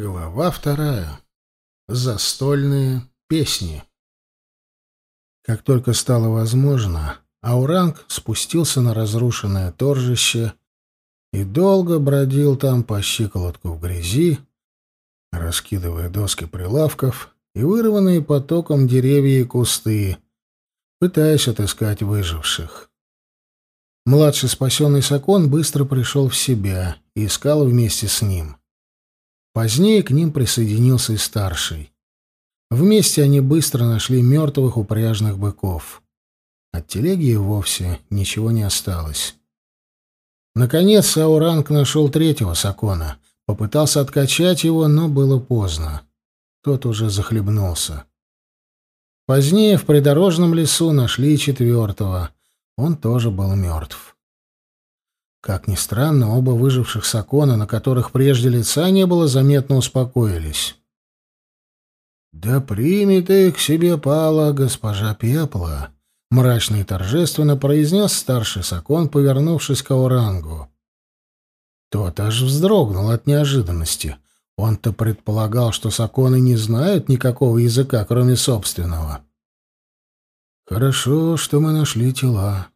Глава вторая. Застольные песни. Как только стало возможно, Ауранг спустился на разрушенное торжище и долго бродил там по щиколотку в грязи, раскидывая доски прилавков и вырванные потоком деревья и кусты, пытаясь отыскать выживших. Младший спасенный Сакон быстро пришел в себя и искал вместе с ним. Позднее к ним присоединился и старший. Вместе они быстро нашли мертвых упряжных быков. От телеги и вовсе ничего не осталось. Наконец Сауранг нашел третьего Сакона. Попытался откачать его, но было поздно. Тот уже захлебнулся. Позднее в придорожном лесу нашли четвертого. Он тоже был мертв. Как ни странно, оба выживших Сакона, на которых прежде лица не было, заметно успокоились. «Да примет к себе пала госпожа Пепла», — мрачно и торжественно произнес старший Сакон, повернувшись к Орангу. Тот аж вздрогнул от неожиданности. Он-то предполагал, что Саконы не знают никакого языка, кроме собственного. «Хорошо, что мы нашли тела»,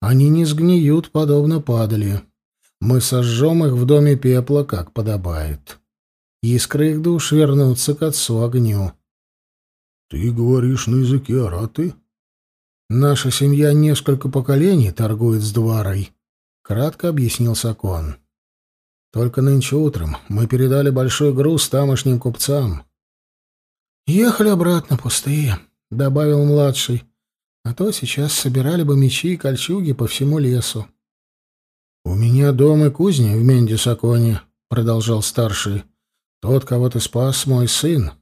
они не сгниют, подобно падали. Мы сожжем их в доме пепла, как подобает. Искры их душ вернутся к отцу огню. — Ты говоришь на языке араты? — Наша семья несколько поколений торгует с Дварой, — кратко объяснил Сакон. — Только нынче утром мы передали большой груз тамошним купцам. — Ехали обратно пустые, — добавил младший. А то сейчас собирали бы мечи и кольчуги по всему лесу. — У меня дом и кузня в Мендисаконе, — продолжал старший. — Тот, кого ты спас, мой сын.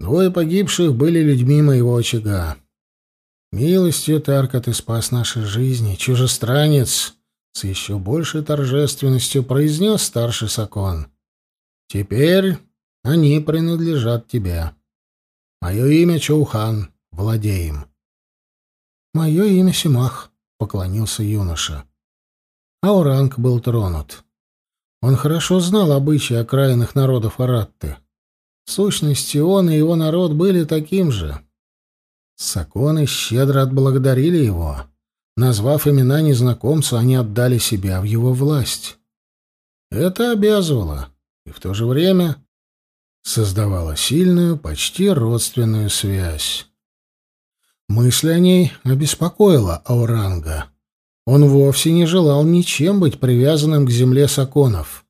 Двое погибших были людьми моего очага. Милостью, Тарка, ты спас наши жизни, чужестранец, — с еще большей торжественностью произнес старший Сакон. — Теперь они принадлежат тебе. Мое имя Чоухан, владеем. «Мое имя Симах — поклонился юноша. Ауранг был тронут. Он хорошо знал обычаи окраинных народов Аратты. В сущности, он и его народ были таким же. Саконы щедро отблагодарили его. Назвав имена незнакомца, они отдали себя в его власть. Это обязывало, и в то же время создавало сильную, почти родственную связь. Мысль о ней обеспокоила Ауранга. Он вовсе не желал ничем быть привязанным к земле саконов.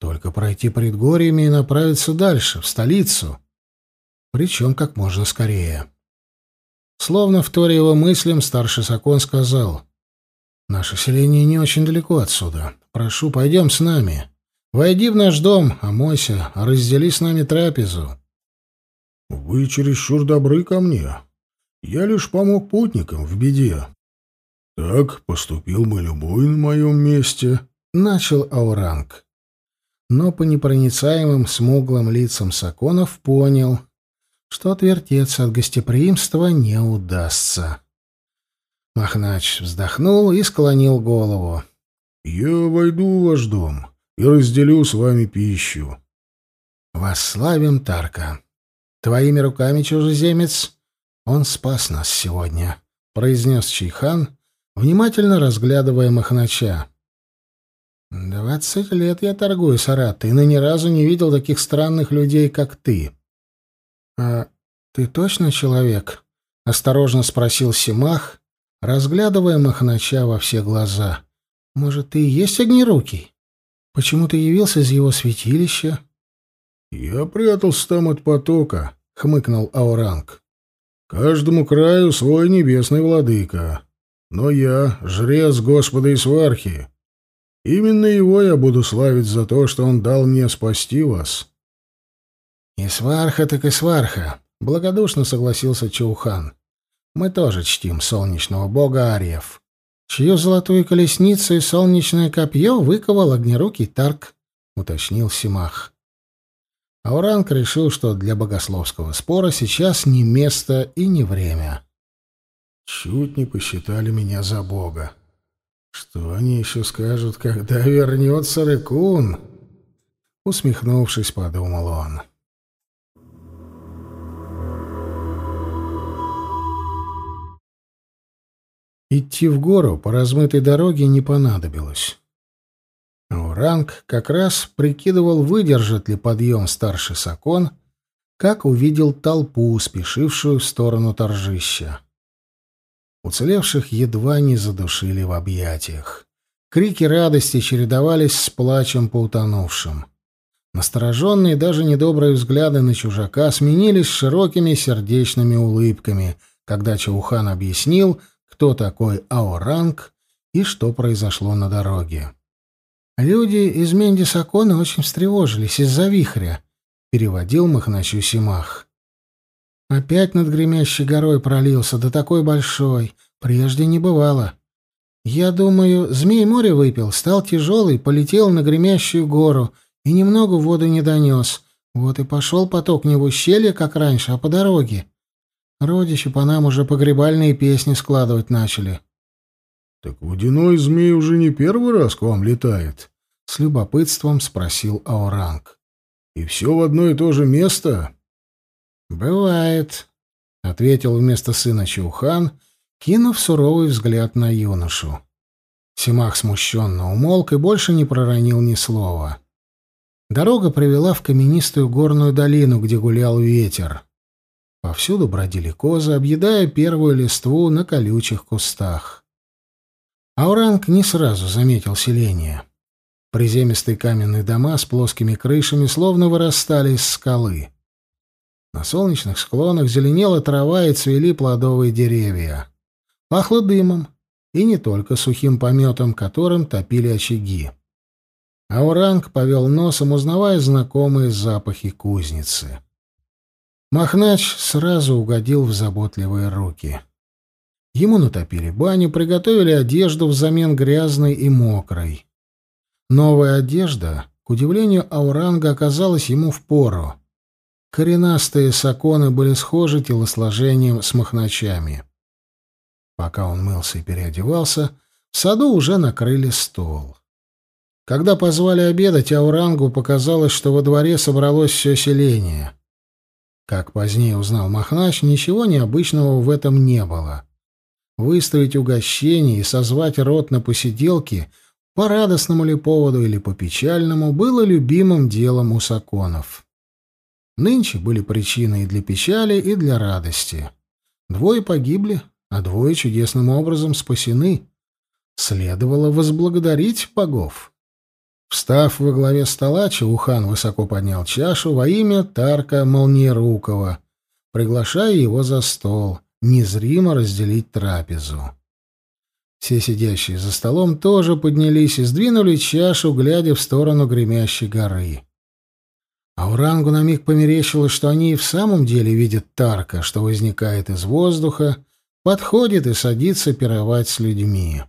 Только пройти предгорьями и направиться дальше, в столицу. Причем как можно скорее. Словно вторя его мыслям, старший сакон сказал, «Наше селение не очень далеко отсюда. Прошу, пойдем с нами. Войди в наш дом, омойся, а раздели с нами трапезу». «Вы чересчур добры ко мне», я лишь помог путникам в беде. Так поступил бы любой на моем месте, — начал Ауранг. Но по непроницаемым смуглым лицам Саконов понял, что отвертеться от гостеприимства не удастся. Махнач вздохнул и склонил голову. — Я войду в ваш дом и разделю с вами пищу. — Восславим Тарка. Твоими руками, чужеземец, «Он спас нас сегодня», — произнес Чайхан, внимательно разглядывая Махнача. «Двадцать лет я торгую, с и но ни разу не видел таких странных людей, как ты». «А ты точно человек?» — осторожно спросил Симах, разглядывая Махнача во все глаза. «Может, ты и есть Огнерукий? Почему ты явился из его святилища?» «Я прятался там от потока», — хмыкнул Ауранг. Каждому краю свой небесный владыка. Но я — жрец Господа Исвархи. Именно его я буду славить за то, что он дал мне спасти вас». «Исварха так Исварха», — благодушно согласился Чаухан. «Мы тоже чтим солнечного бога Ариев, чью золотую колесницу и солнечное копье выковал огнерукий Тарк», — уточнил Симах. Ауранг решил, что для богословского спора сейчас не место и не время. Чуть не посчитали меня за бога. Что они еще скажут, когда вернется Рыкун? Усмехнувшись, подумал он. Идти в гору по размытой дороге не понадобилось. Франк как раз прикидывал, выдержит ли подъем старший Сакон, как увидел толпу, спешившую в сторону торжища. Уцелевших едва не задушили в объятиях. Крики радости чередовались с плачем по утонувшим. Настороженные даже недобрые взгляды на чужака сменились широкими сердечными улыбками, когда Чаухан объяснил, кто такой Аоранг и что произошло на дороге. Люди из Мендисакона очень встревожились из-за вихря, переводил Махначу Симах. Опять над гремящей горой пролился, да такой большой, прежде не бывало. Я думаю, змей море выпил, стал тяжелый, полетел на гремящую гору и немного воды не донес. Вот и пошел поток не в ущелье, как раньше, а по дороге. Родичи по нам уже погребальные песни складывать начали. — Так водяной змей уже не первый раз к вам летает? — с любопытством спросил Ауранг. — И все в одно и то же место? — Бывает, — ответил вместо сына Чаухан, кинув суровый взгляд на юношу. Симах смущенно умолк и больше не проронил ни слова. Дорога привела в каменистую горную долину, где гулял ветер. Повсюду бродили козы, объедая первую листву на колючих кустах. Ауранг не сразу заметил селение. Приземистые каменные дома с плоскими крышами словно вырастали из скалы. На солнечных склонах зеленела трава и цвели плодовые деревья. Пахло дымом, и не только сухим пометом, которым топили очаги. Ауранг повел носом, узнавая знакомые запахи кузницы. Махнач сразу угодил в заботливые руки. — Ему натопили баню, приготовили одежду взамен грязной и мокрой. Новая одежда, к удивлению Ауранга, оказалась ему в пору. Коренастые саконы были схожи телосложением с махначами. Пока он мылся и переодевался, в саду уже накрыли стол. Когда позвали обедать, Аурангу показалось, что во дворе собралось все селение. Как позднее узнал Махнач, ничего необычного в этом не было выставить угощение и созвать рот на посиделки по радостному ли поводу или по печальному было любимым делом у саконов. Нынче были причины и для печали, и для радости. Двое погибли, а двое чудесным образом спасены. Следовало возблагодарить богов. Встав во главе стола, Чаухан высоко поднял чашу во имя Тарка Молниерукова, приглашая его за стол — незримо разделить трапезу. Все сидящие за столом тоже поднялись и сдвинули чашу, глядя в сторону гремящей горы. Аурангу на миг померещилось, что они и в самом деле видят Тарка, что возникает из воздуха, подходит и садится пировать с людьми.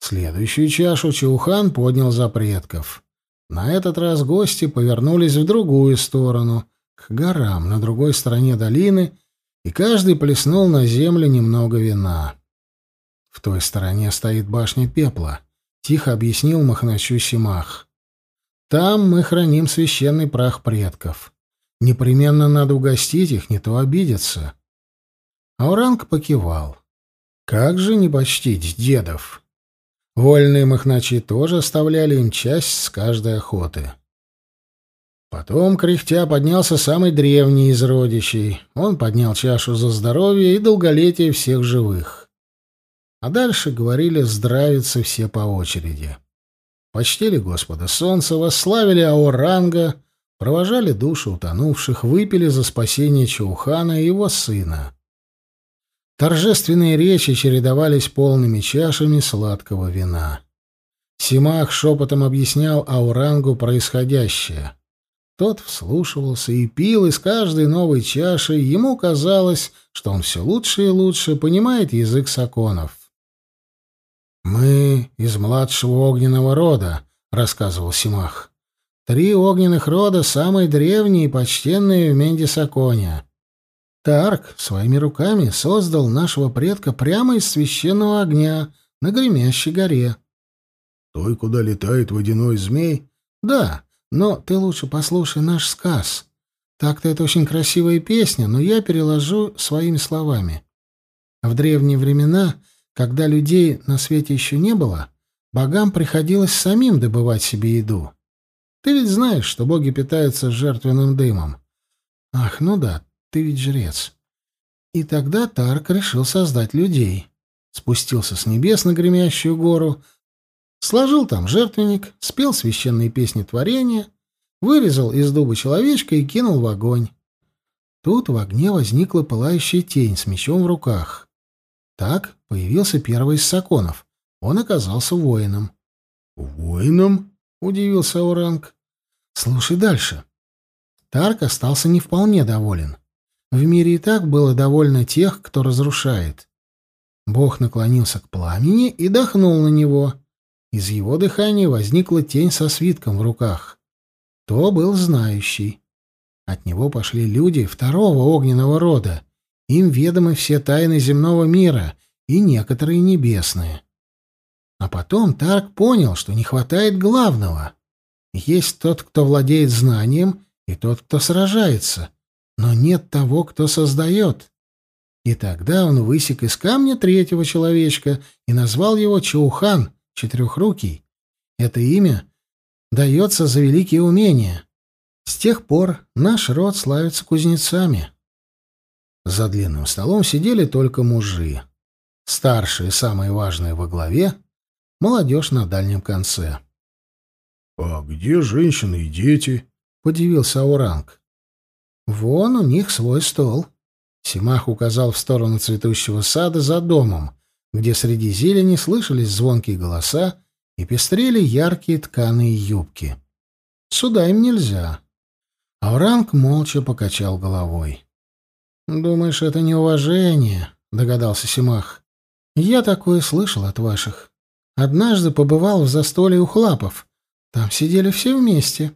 Следующую чашу Чаухан поднял за предков. На этот раз гости повернулись в другую сторону, к горам на другой стороне долины, и каждый плеснул на землю немного вина. «В той стороне стоит башня пепла», — тихо объяснил Махначу Симах. «Там мы храним священный прах предков. Непременно надо угостить их, не то обидятся». Ауранг покивал. «Как же не почтить дедов?» Вольные махначи тоже оставляли им часть с каждой охоты. Потом, кряхтя, поднялся самый древний из родичей. Он поднял чашу за здоровье и долголетие всех живых. А дальше говорили «здравиться» все по очереди. Почтили Господа Солнца, восславили Аоранга, провожали души утонувших, выпили за спасение Чаухана и его сына. Торжественные речи чередовались полными чашами сладкого вина. Симах шепотом объяснял Аурангу происходящее — тот вслушивался и пил из каждой новой чаши, ему казалось, что он все лучше и лучше понимает язык саконов. «Мы из младшего огненного рода», — рассказывал Симах. «Три огненных рода — самые древние и почтенные в Мендисаконе. Тарк своими руками создал нашего предка прямо из священного огня на гремящей горе». «Той, куда летает водяной змей?» «Да, но ты лучше послушай наш сказ. Так-то это очень красивая песня, но я переложу своими словами. В древние времена, когда людей на свете еще не было, богам приходилось самим добывать себе еду. Ты ведь знаешь, что боги питаются жертвенным дымом. Ах, ну да, ты ведь жрец. И тогда Тарк решил создать людей. Спустился с небес на гремящую гору, Сложил там жертвенник, спел священные песни творения, вырезал из дуба человечка и кинул в огонь. Тут в огне возникла пылающая тень с мечом в руках. Так появился первый из саконов. Он оказался воином. «Воином?» — удивился Оранг. «Слушай дальше». Тарк остался не вполне доволен. В мире и так было довольно тех, кто разрушает. Бог наклонился к пламени и дохнул на него — из его дыхания возникла тень со свитком в руках. То был знающий. От него пошли люди второго огненного рода. Им ведомы все тайны земного мира и некоторые небесные. А потом Тарк понял, что не хватает главного. Есть тот, кто владеет знанием, и тот, кто сражается, но нет того, кто создает. И тогда он высек из камня третьего человечка и назвал его Чаухан — Четырехрукий. Это имя дается за великие умения. С тех пор наш род славится кузнецами. За длинным столом сидели только мужи. Старшие, самые важные во главе, молодежь на дальнем конце. — А где женщины и дети? — подивился Ауранг. — Вон у них свой стол. Симах указал в сторону цветущего сада за домом, где среди зелени слышались звонкие голоса и пестрели яркие тканые юбки. Сюда им нельзя. Авранг молча покачал головой. «Думаешь, это неуважение?» — догадался Симах. «Я такое слышал от ваших. Однажды побывал в застолье у хлапов. Там сидели все вместе».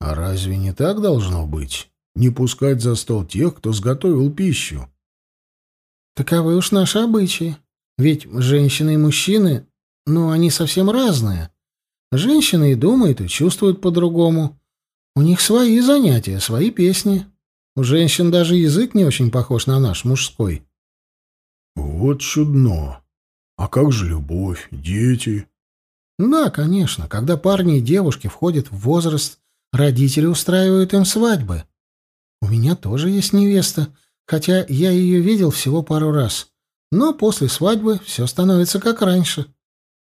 «А разве не так должно быть? Не пускать за стол тех, кто сготовил пищу?» «Таковы уж наши обычаи. Ведь женщины и мужчины, ну, они совсем разные. Женщины и думают, и чувствуют по-другому. У них свои занятия, свои песни. У женщин даже язык не очень похож на наш мужской. Вот чудно. А как же любовь, дети? Да, конечно. Когда парни и девушки входят в возраст, родители устраивают им свадьбы. У меня тоже есть невеста, хотя я ее видел всего пару раз. Но после свадьбы все становится как раньше.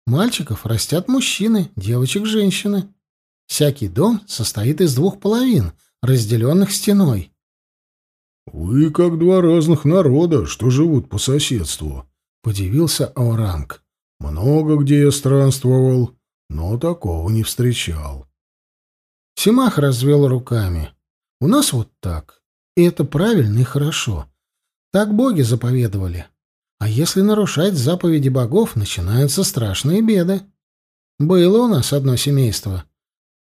Мальчиков растят мужчины, девочек — женщины. Всякий дом состоит из двух половин, разделенных стеной. «Вы как два разных народа, что живут по соседству», — подивился Ауранг. «Много где я странствовал, но такого не встречал». Симах развел руками. «У нас вот так. И это правильно и хорошо. Так боги заповедовали. А если нарушать заповеди богов, начинаются страшные беды. Было у нас одно семейство.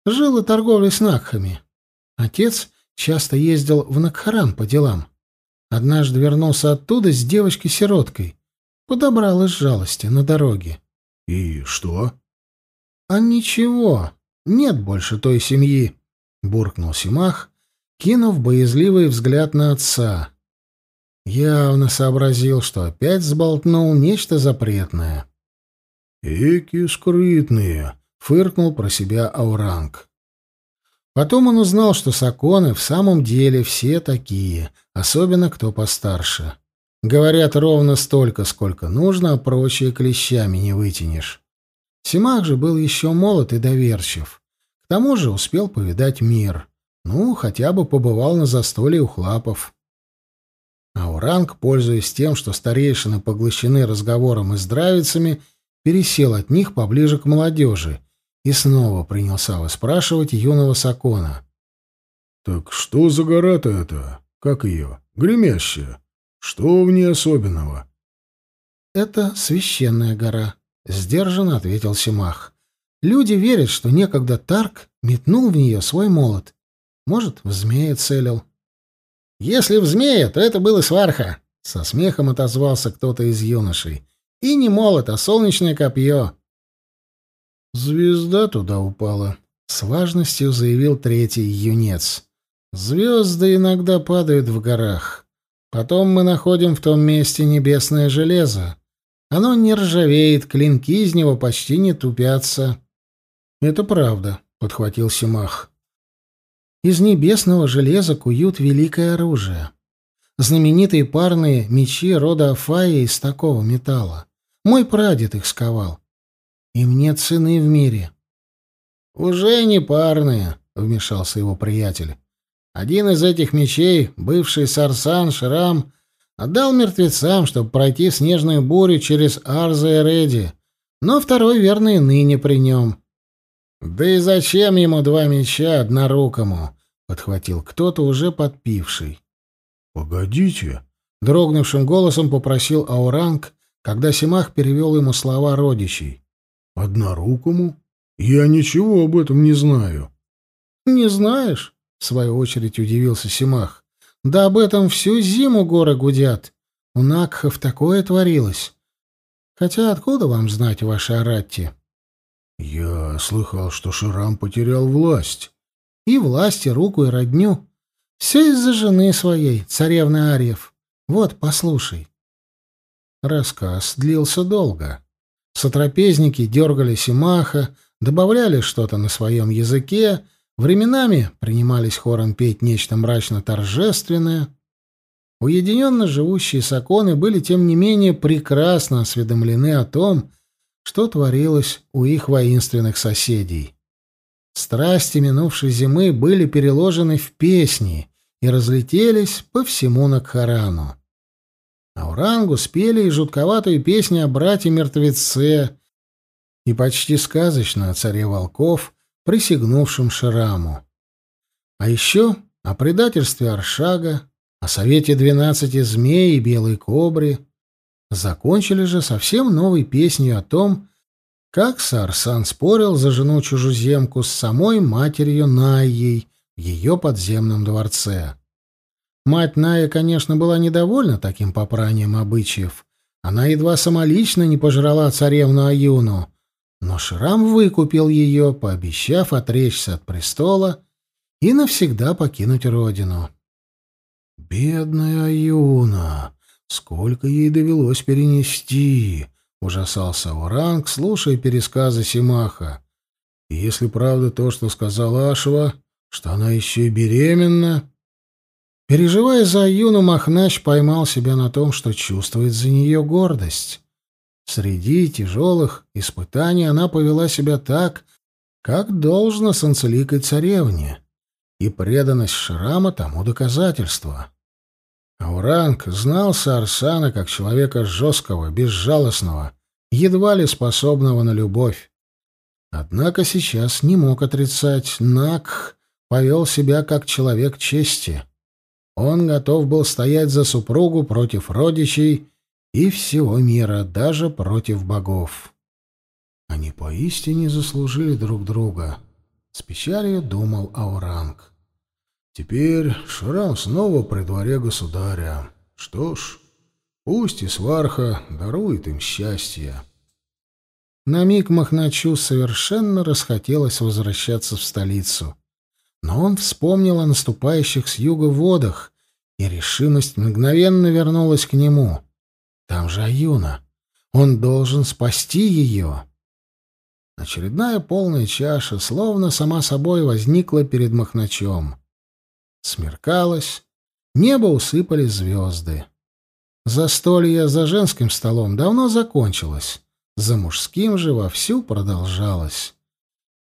Жило торговлей с Накхами. Отец часто ездил в Накхаран по делам. Однажды вернулся оттуда с девочкой-сироткой. Подобрал из жалости на дороге. — И что? — А ничего. Нет больше той семьи, — буркнул Симах, кинув боязливый взгляд на отца. Явно сообразил, что опять сболтнул нечто запретное. «Эки скрытные!» — фыркнул про себя Ауранг. Потом он узнал, что саконы в самом деле все такие, особенно кто постарше. Говорят ровно столько, сколько нужно, а прочие клещами не вытянешь. Симах же был еще молод и доверчив. К тому же успел повидать мир. Ну, хотя бы побывал на застолье у хлапов. Ауранг, пользуясь тем, что старейшины поглощены разговором и здравицами, пересел от них поближе к молодежи и снова принялся выспрашивать юного Сакона. «Так что за гора-то это? Как ее? Гремящая? Что в ней особенного?» «Это священная гора», — сдержанно ответил Симах. «Люди верят, что некогда Тарк метнул в нее свой молот. Может, в змея целил, «Если в змея, то это было и сварха», — со смехом отозвался кто-то из юношей. «И не молот, а солнечное копье». «Звезда туда упала», — с важностью заявил третий юнец. «Звезды иногда падают в горах. Потом мы находим в том месте небесное железо. Оно не ржавеет, клинки из него почти не тупятся». «Это правда», — подхватил Симах. Из небесного железа куют великое оружие. Знаменитые парные мечи рода Афаи из такого металла. Мой прадед их сковал. Им нет цены в мире. «Уже не парные», — вмешался его приятель. «Один из этих мечей, бывший Сарсан Шрам, отдал мертвецам, чтобы пройти снежную бурю через Арза и Реди, но второй верный ныне при нем». «Да и зачем ему два меча однорукому?» подхватил кто-то, уже подпивший. «Погодите!» — дрогнувшим голосом попросил Ауранг, когда Симах перевел ему слова родичей. «Однорукому? Я ничего об этом не знаю». «Не знаешь?» — в свою очередь удивился Симах. «Да об этом всю зиму горы гудят. У Накхов такое творилось. Хотя откуда вам знать, ваши Аратти?» «Я слыхал, что Ширам потерял власть» и власти, руку и родню. Все из-за жены своей, царевны Арьев. Вот, послушай. Рассказ длился долго. Сотрапезники дергались и маха, добавляли что-то на своем языке, временами принимались хором петь нечто мрачно-торжественное. Уединенно живущие саконы были, тем не менее, прекрасно осведомлены о том, что творилось у их воинственных соседей. Страсти минувшей зимы были переложены в песни и разлетелись по всему Накхарану. Аурангу спели и жутковатую песню о брате-мертвеце, и почти сказочно о царе волков, присягнувшем Шраму. А еще о предательстве Аршага, о совете двенадцати змей и белой кобры. Закончили же совсем новой песней о том, как Сарсан спорил за жену чужеземку с самой матерью Найей в ее подземном дворце. Мать Ная, конечно, была недовольна таким попранием обычаев. Она едва самолично не пожрала царевну Аюну, но Шрам выкупил ее, пообещав отречься от престола и навсегда покинуть родину. «Бедная Аюна! Сколько ей довелось перенести!» — ужасался Уранг, слушая пересказы Симаха. «И если правда то, что сказала Ашва, что она еще и беременна...» Переживая за Юну Махнач поймал себя на том, что чувствует за нее гордость. Среди тяжелых испытаний она повела себя так, как должно санцеликой царевне, и преданность Шрама тому доказательство. Ауранг знал Сарсана как человека жесткого, безжалостного, едва ли способного на любовь. Однако сейчас не мог отрицать, Накх повел себя как человек чести. Он готов был стоять за супругу против родичей и всего мира, даже против богов. Они поистине заслужили друг друга. С печалью думал Ауранг. Теперь Шрам снова при дворе государя. Что ж, пусть и сварха дарует им счастье. На миг Махначу совершенно расхотелось возвращаться в столицу. Но он вспомнил о наступающих с юга водах, и решимость мгновенно вернулась к нему. Там же Аюна. Он должен спасти ее. Очередная полная чаша словно сама собой возникла перед Махначом. Смеркалось, небо усыпали звезды. Застолье за женским столом давно закончилось, за мужским же вовсю продолжалось.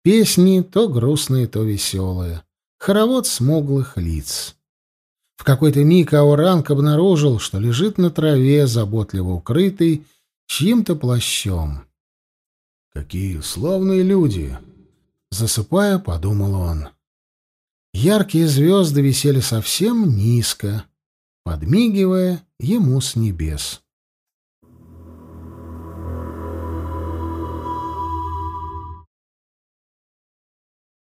Песни то грустные, то веселые, хоровод смуглых лиц. В какой-то миг Ауранг обнаружил, что лежит на траве, заботливо укрытый, чьим-то плащом. «Какие славные люди!» Засыпая, подумал он. Яркие звезды висели совсем низко, подмигивая ему с небес.